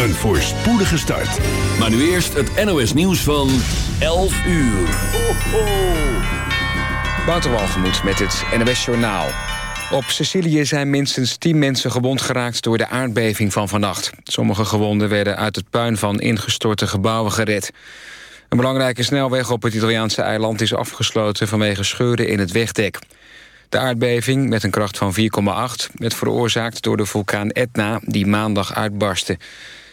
Een voorspoedige start. Maar nu eerst het NOS nieuws van 11 uur. Ho, ho. Met het NOS Journaal. Op Sicilië zijn minstens 10 mensen gewond geraakt door de aardbeving van vannacht. Sommige gewonden werden uit het puin van ingestorte gebouwen gered. Een belangrijke snelweg op het Italiaanse eiland is afgesloten vanwege scheuren in het wegdek. De aardbeving, met een kracht van 4,8, werd veroorzaakt door de vulkaan Etna... die maandag uitbarstte.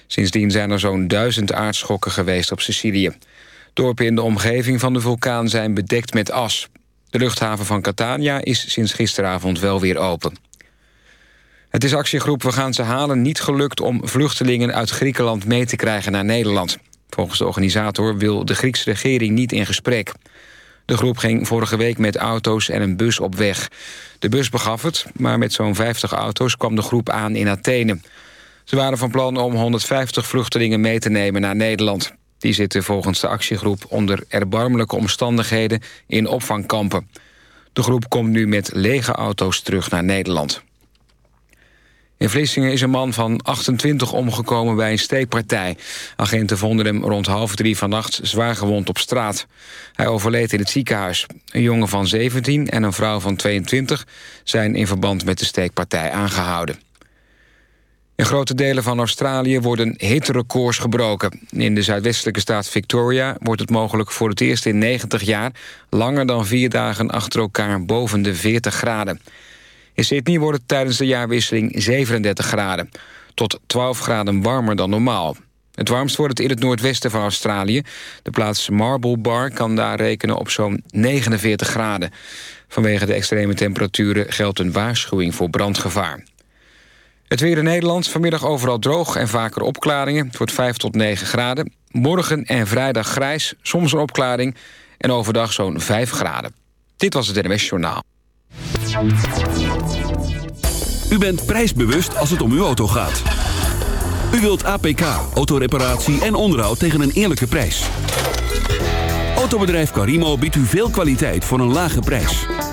Sindsdien zijn er zo'n duizend aardschokken geweest op Sicilië. Dorpen in de omgeving van de vulkaan zijn bedekt met as. De luchthaven van Catania is sinds gisteravond wel weer open. Het is actiegroep We gaan ze halen niet gelukt om vluchtelingen uit Griekenland mee te krijgen naar Nederland. Volgens de organisator wil de Griekse regering niet in gesprek. De groep ging vorige week met auto's en een bus op weg. De bus begaf het, maar met zo'n 50 auto's kwam de groep aan in Athene. Ze waren van plan om 150 vluchtelingen mee te nemen naar Nederland. Die zitten volgens de actiegroep onder erbarmelijke omstandigheden in opvangkampen. De groep komt nu met lege auto's terug naar Nederland. In Vlissingen is een man van 28 omgekomen bij een steekpartij. Agenten vonden hem rond half drie vannacht zwaar gewond op straat. Hij overleed in het ziekenhuis. Een jongen van 17 en een vrouw van 22 zijn in verband met de steekpartij aangehouden. In grote delen van Australië worden hitterecords gebroken. In de zuidwestelijke staat Victoria wordt het mogelijk voor het eerst in 90 jaar... langer dan vier dagen achter elkaar boven de 40 graden. In Sydney wordt het tijdens de jaarwisseling 37 graden. Tot 12 graden warmer dan normaal. Het warmst wordt het in het noordwesten van Australië. De plaats Marble Bar kan daar rekenen op zo'n 49 graden. Vanwege de extreme temperaturen geldt een waarschuwing voor brandgevaar. Het weer in Nederland, vanmiddag overal droog en vaker opklaringen. Het wordt 5 tot 9 graden. Morgen en vrijdag grijs, soms een opklaring... en overdag zo'n 5 graden. Dit was het NWS Journaal. U bent prijsbewust als het om uw auto gaat. U wilt APK, autoreparatie en onderhoud tegen een eerlijke prijs. Autobedrijf Carimo biedt u veel kwaliteit voor een lage prijs.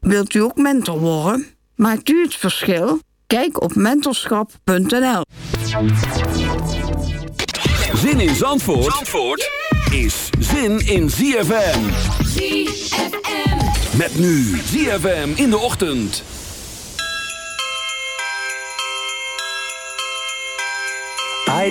Wilt u ook mentor worden? Maakt u het verschil? Kijk op mentorschap.nl. Zin in Zandvoort, Zandvoort is zin in ZFM. ZFM. Met nu ZFM in de ochtend. I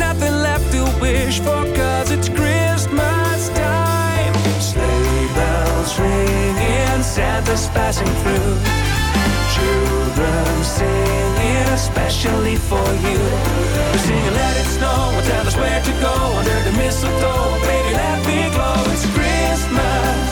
wish for, cause it's Christmas time. Sleigh bells ringing, Santa's passing through. Children singing, especially for you. We're singing, let it snow, and tell us where to go under the mistletoe. Baby, let me glow, it's Christmas.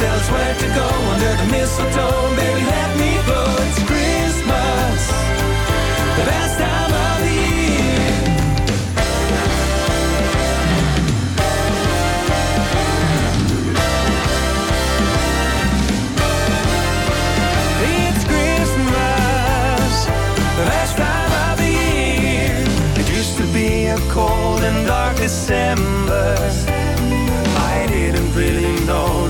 tell us where to go under the mistletoe. Baby, let me go. It's Christmas, the best time of the year. It's Christmas, the best time of the year. It used to be a cold and dark December.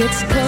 It's cold.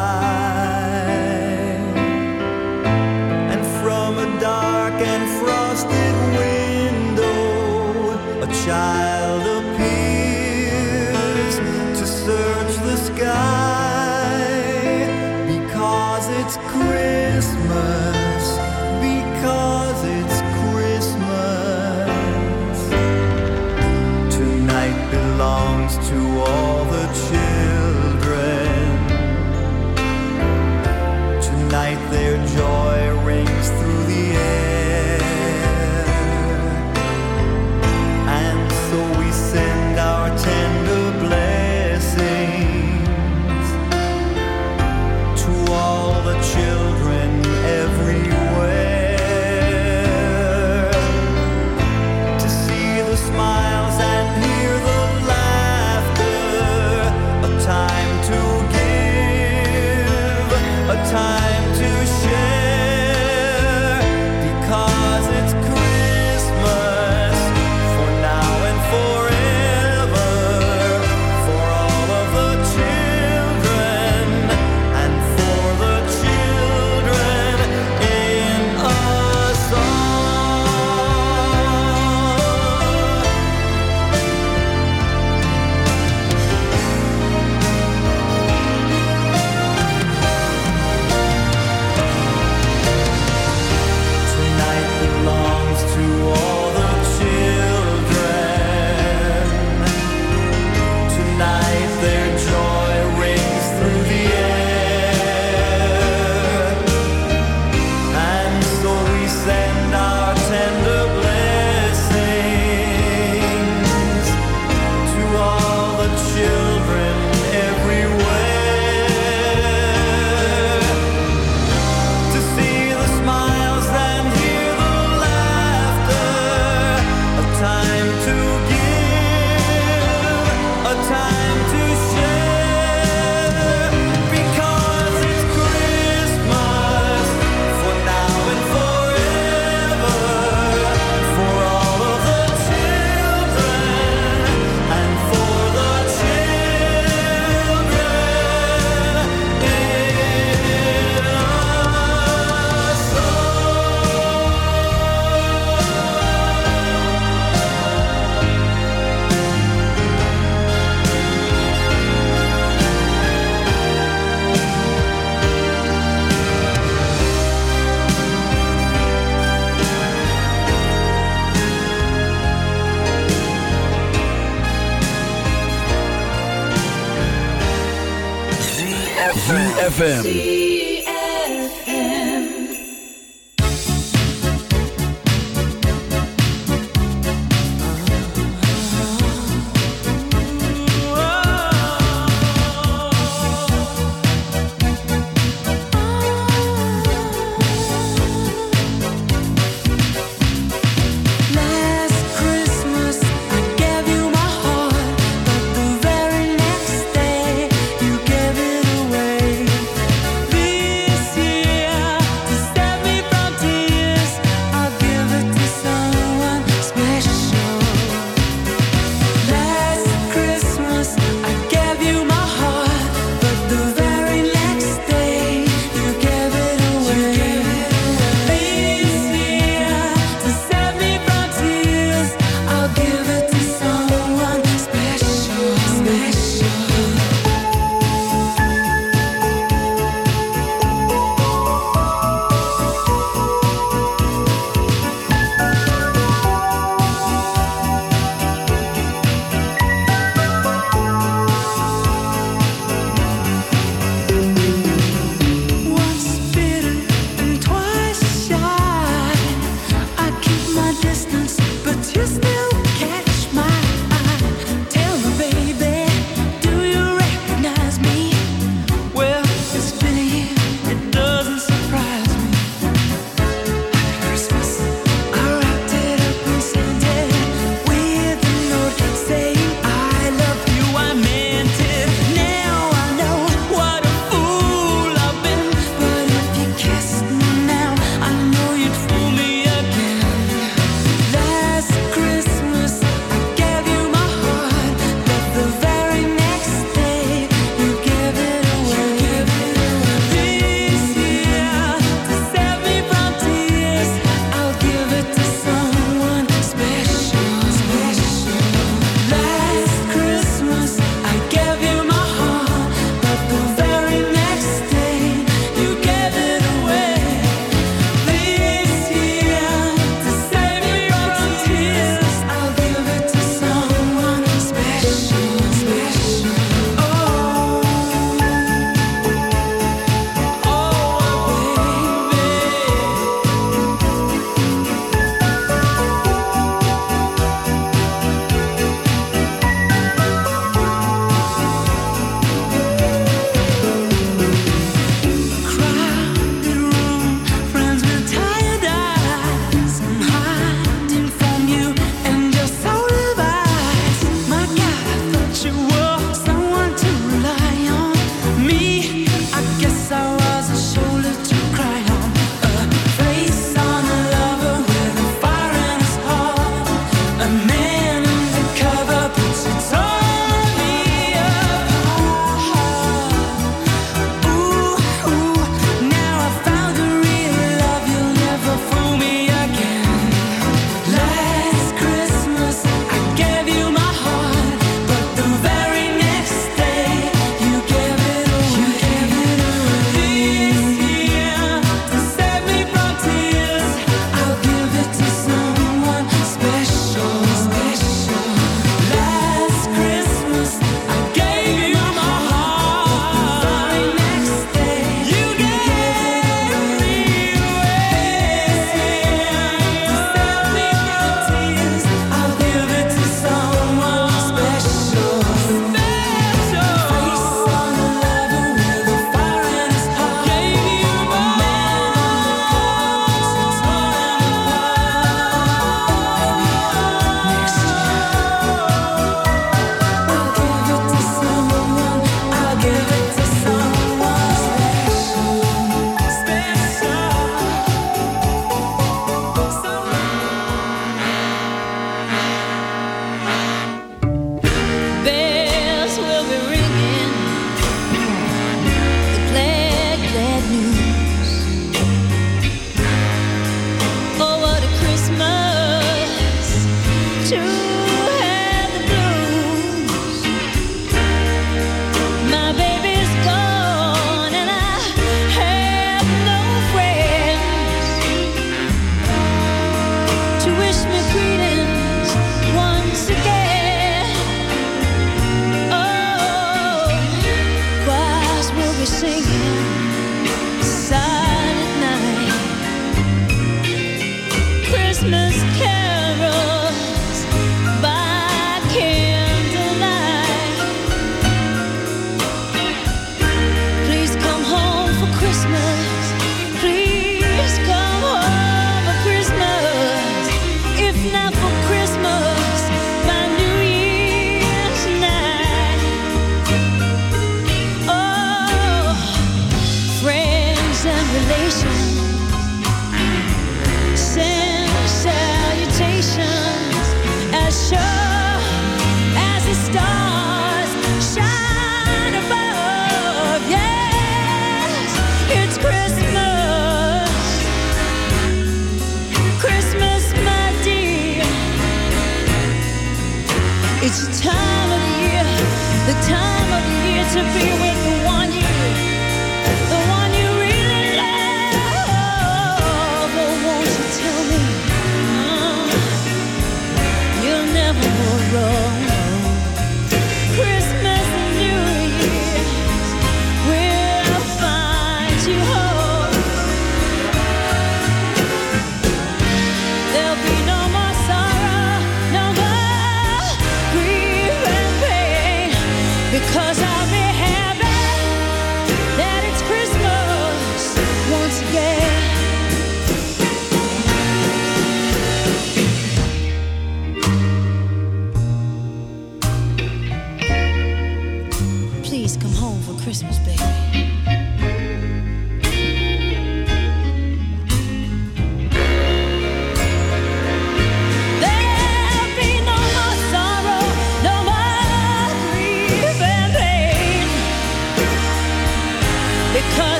ZFM.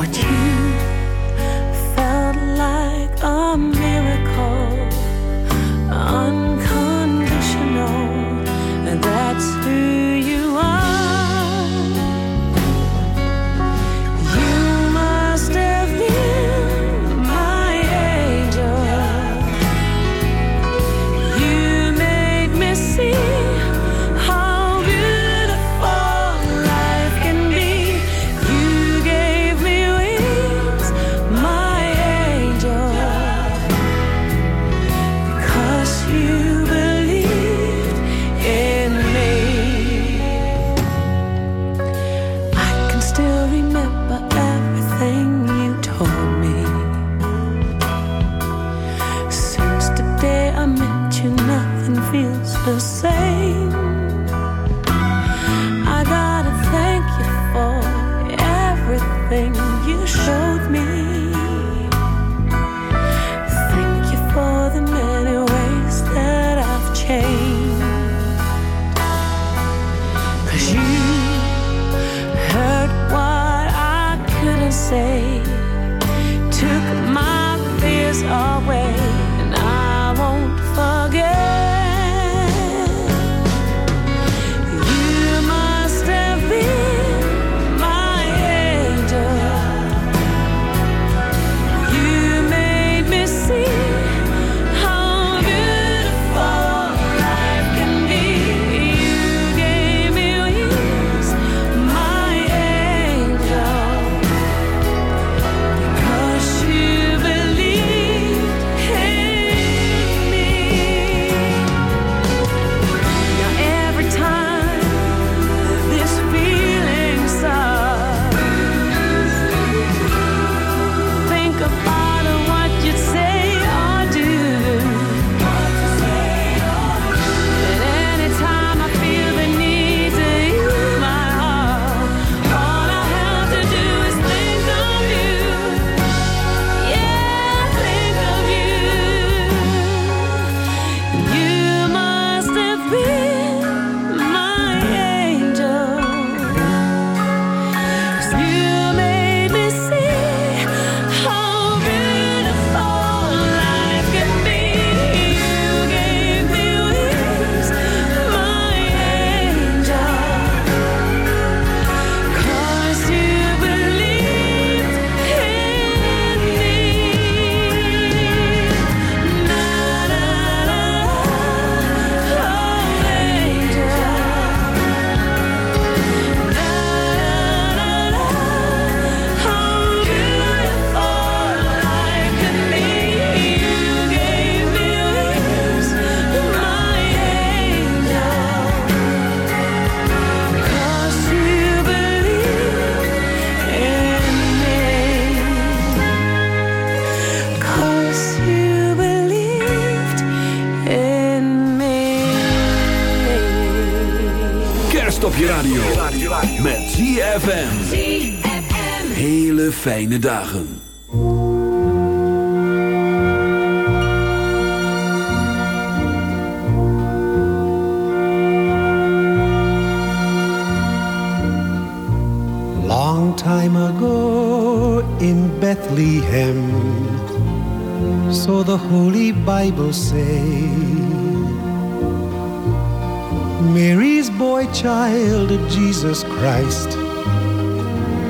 我听 verleden dagen. Long time ago in Bethlehem, so the Holy Bible says. Mary's boy child, Jesus Christ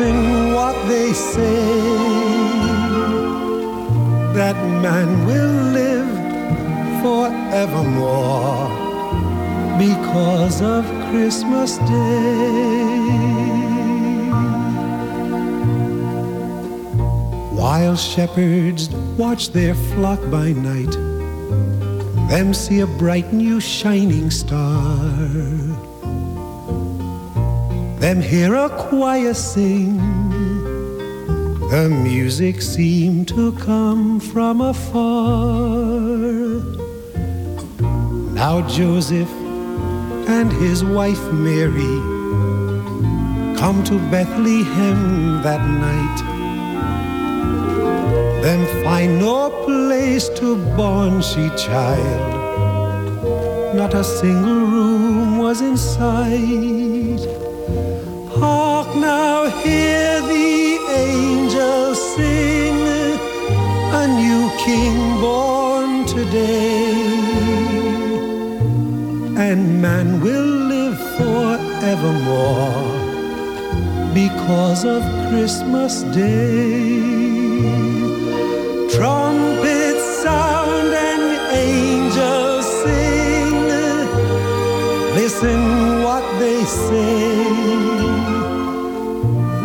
in what they say. That man will live forevermore because of Christmas Day. While shepherds watch their flock by night, them see a bright new shining star them hear a choir sing, the music seemed to come from afar. Now Joseph and his wife Mary come to Bethlehem that night. Them find no place to born she child. Not a single room was in sight. Hear the angels sing, a new king born today. And man will live forevermore because of Christmas Day. Trumpets sound and angels sing. Listen what they say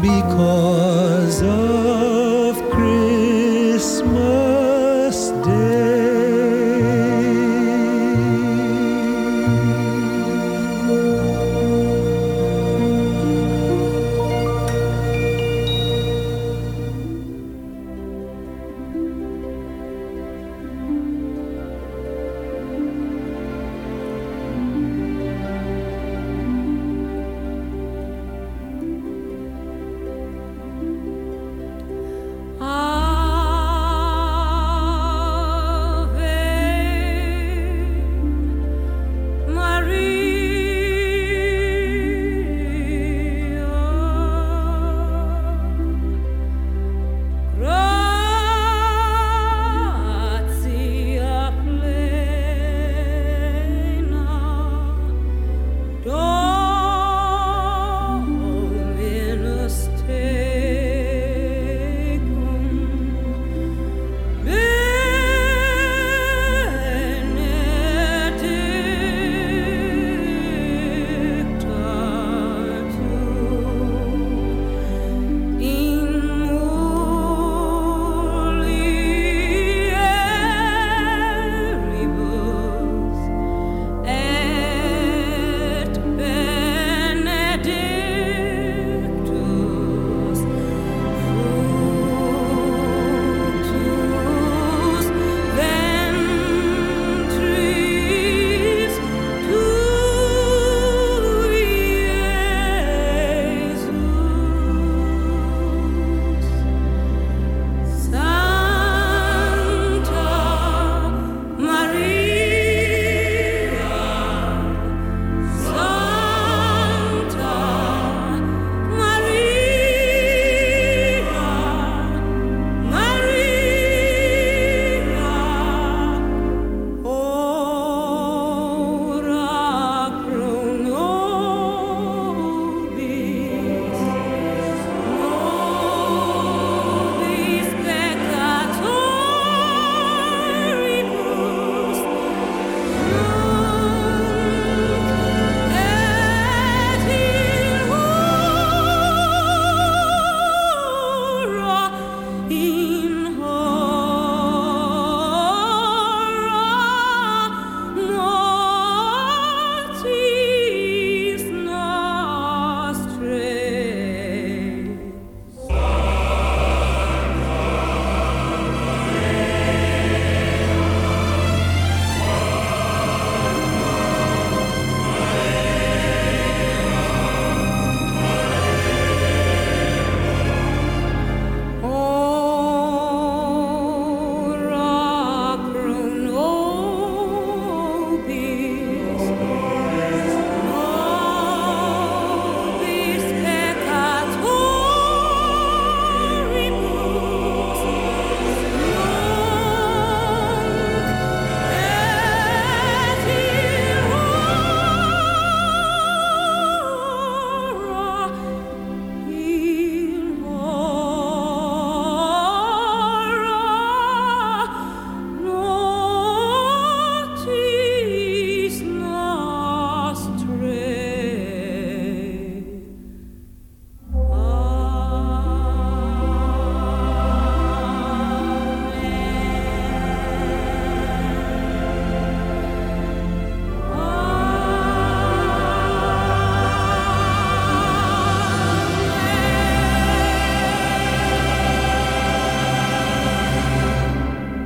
because of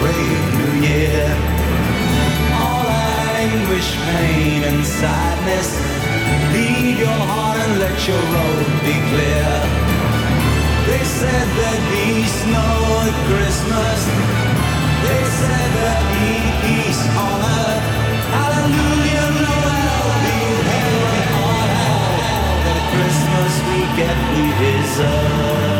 Brave new year. All anguish, pain, and sadness. Lead your heart and let your road be clear. They said there'd be snow Christmas. They said there'd be peace on earth. Hallelujah, Noel, be heaven on hell. The Christmas we get we deserve.